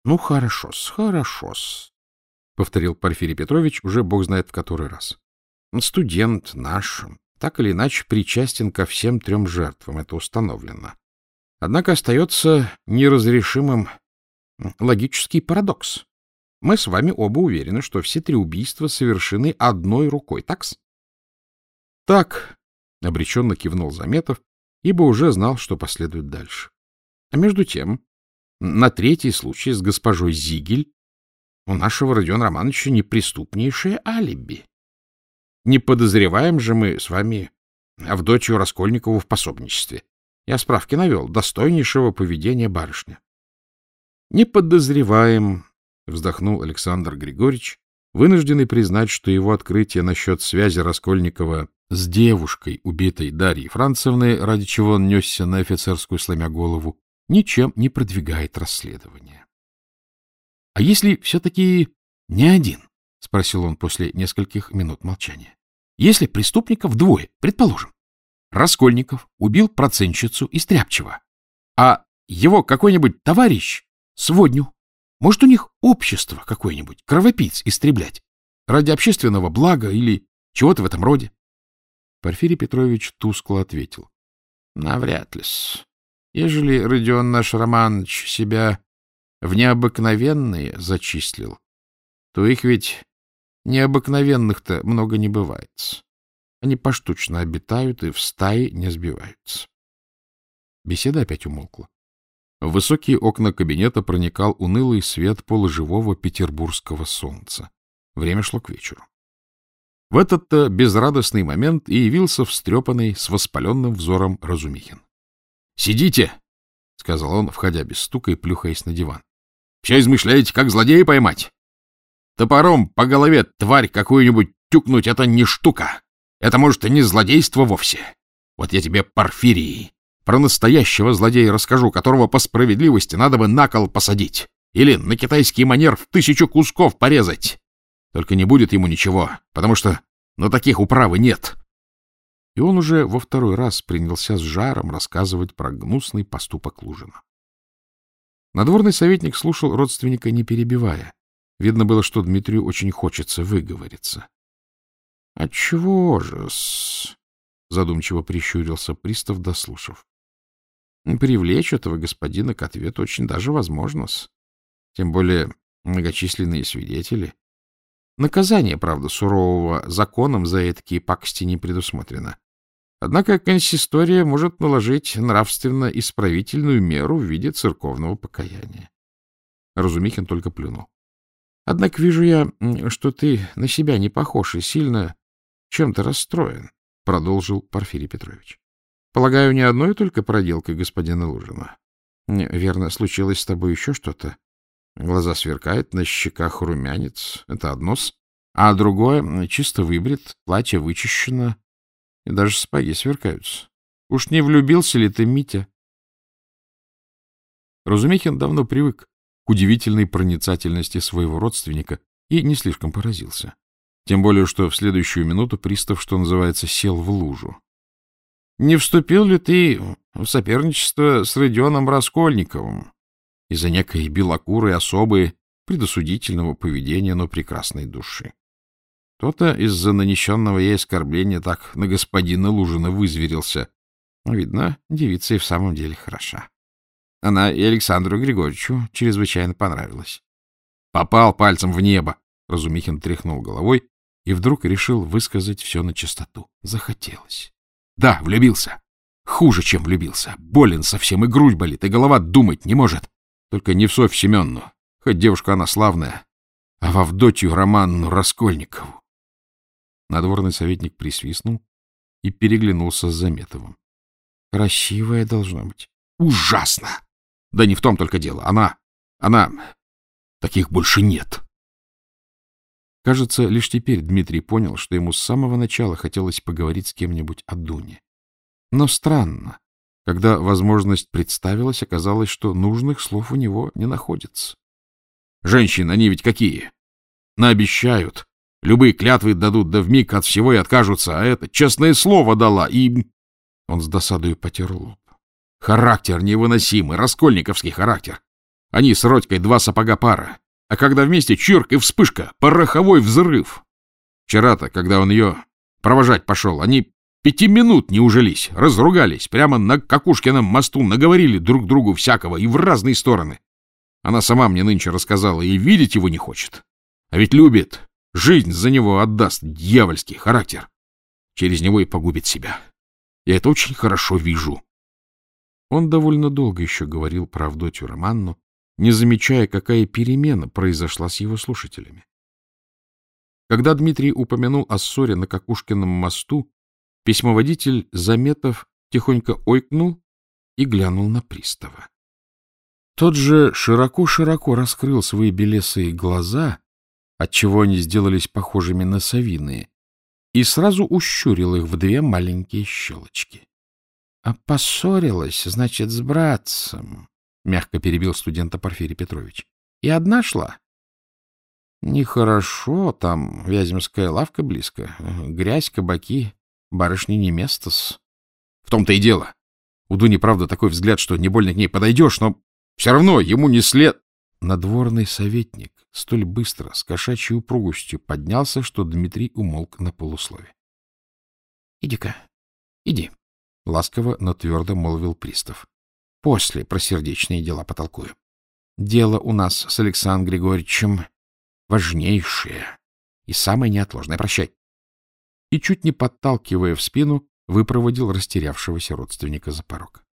— Ну, хорошо-с, хорошо-с, — повторил Порфирий Петрович уже бог знает в который раз. — Студент наш, так или иначе причастен ко всем трем жертвам, это установлено. Однако остается неразрешимым логический парадокс. Мы с вами оба уверены, что все три убийства совершены одной рукой, такс? — Так, — обреченно кивнул Заметов, ибо уже знал, что последует дальше. А между тем, на третий случай с госпожой Зигель у нашего Родиона Романовича неприступнейшее алиби. Не подозреваем же мы с вами Авдотью Раскольникову в пособничестве. Я справки навел. Достойнейшего поведения барышня. — Не подозреваем, — вздохнул Александр Григорьевич, вынужденный признать, что его открытие насчет связи Раскольникова с девушкой, убитой Дарьей Францевной, ради чего он несся на офицерскую, сломя голову, ничем не продвигает расследование. — А если все-таки не один? — спросил он после нескольких минут молчания. — Если преступников двое, предположим. Раскольников убил процентщицу из Тряпчева, а его какой-нибудь товарищ — сводню. Может, у них общество какое-нибудь, кровопийц истреблять, ради общественного блага или чего-то в этом роде? Порфирий Петрович тускло ответил. — Навряд ли-с. Ежели Родион наш Романович себя в необыкновенные зачислил, то их ведь необыкновенных-то много не бывает. Они поштучно обитают и в стае не сбиваются. Беседа опять умолкла. В высокие окна кабинета проникал унылый свет полуживого петербургского солнца. Время шло к вечеру. В этот-то безрадостный момент и явился встрепанный с воспаленным взором Разумихин. — Сидите! — сказал он, входя без стука и плюхаясь на диван. — Все измышляете, как злодея поймать? Топором по голове тварь какую-нибудь тюкнуть — это не штука. Это, может, и не злодейство вовсе. Вот я тебе, Порфирий, про настоящего злодея расскажу, которого по справедливости надо бы на кол посадить или на китайский манер в тысячу кусков порезать. Только не будет ему ничего, потому что на таких управы нет. И он уже во второй раз принялся с жаром рассказывать про гнусный поступок Лужина. Надворный советник слушал родственника, не перебивая. Видно было, что Дмитрию очень хочется выговориться. — Отчего же-с? — задумчиво прищурился пристав, дослушав. — Привлечь этого господина к ответу очень даже возможно-с. Тем более многочисленные свидетели. Наказание, правда, сурового законом за такие пакости не предусмотрено. Однако консистория может наложить нравственно-исправительную меру в виде церковного покаяния. Разумихин только плюнул. — Однако вижу я, что ты на себя не похож и сильно чем-то расстроен, — продолжил Порфирий Петрович. — Полагаю, не одной только проделкой господина Лужина. Верно, случилось с тобой еще что-то? Глаза сверкают, на щеках румянец. Это одно. А другое чисто выбрит, платье вычищено, и даже сапоги сверкаются. Уж не влюбился ли ты, Митя? Разумихин давно привык к удивительной проницательности своего родственника и не слишком поразился. Тем более, что в следующую минуту пристав, что называется, сел в лужу. — Не вступил ли ты в соперничество с Родионом Раскольниковым? из-за некой белокурой особы предосудительного поведения, но прекрасной души. Кто-то из-за нанесенного ей оскорбления так на господина Лужина вызверился. Видно, девица и в самом деле хороша. Она и Александру Григорьевичу чрезвычайно понравилась. Попал пальцем в небо. Разумихин тряхнул головой и вдруг решил высказать все на чистоту. Захотелось. Да, влюбился. Хуже, чем влюбился. Болен совсем, и грудь болит, и голова думать не может. Только не в Софь Семенну, хоть девушка она славная, а в Авдотью Романну Раскольникову. Надворный советник присвистнул и переглянулся с Заметовым. — Красивая должна быть. — Ужасно! Да не в том только дело. Она... она... Таких больше нет. Кажется, лишь теперь Дмитрий понял, что ему с самого начала хотелось поговорить с кем-нибудь о Дуне. Но странно. Когда возможность представилась, оказалось, что нужных слов у него не находится. Женщины, они ведь какие? Наобещают. Любые клятвы дадут, да вмиг от всего и откажутся, а это честное слово дала, и... Он с досадою потер лоб. Характер невыносимый, раскольниковский характер. Они с Родькой два сапога пара. А когда вместе чирк и вспышка, пороховой взрыв. Вчера-то, когда он ее провожать пошел, они пяти минут не ужились, разругались, прямо на Какушкином мосту наговорили друг другу всякого и в разные стороны. Она сама мне нынче рассказала и видеть его не хочет. А ведь любит, жизнь за него отдаст, дьявольский характер. Через него и погубит себя. Я это очень хорошо вижу. Он довольно долго еще говорил про Авдотью Романну, не замечая, какая перемена произошла с его слушателями. Когда Дмитрий упомянул о ссоре на Какушкином мосту, письмоводитель, заметов, тихонько ойкнул и глянул на пристава. Тот же широко-широко раскрыл свои белесые глаза, отчего они сделались похожими на совиные, и сразу ущурил их в две маленькие щелочки. — А поссорилась, значит, с братцем, — мягко перебил студента Порфирий Петрович. — И одна шла? — Нехорошо, там Вяземская лавка близко. Грязь, кабаки, барышни не место-с. — В том-то и дело. У Дуни, правда, такой взгляд, что не больно к ней подойдешь, но все равно ему не след... Надворный советник столь быстро, с кошачьей упругостью поднялся, что Дмитрий умолк на полуслове. — Иди-ка, иди, — ласково, но твердо молвил пристав. — После про сердечные дела потолкую. Дело у нас с Александром Григорьевичем важнейшее и самое неотложное. Прощай. И, чуть не подталкивая в спину, выпроводил растерявшегося родственника за порог.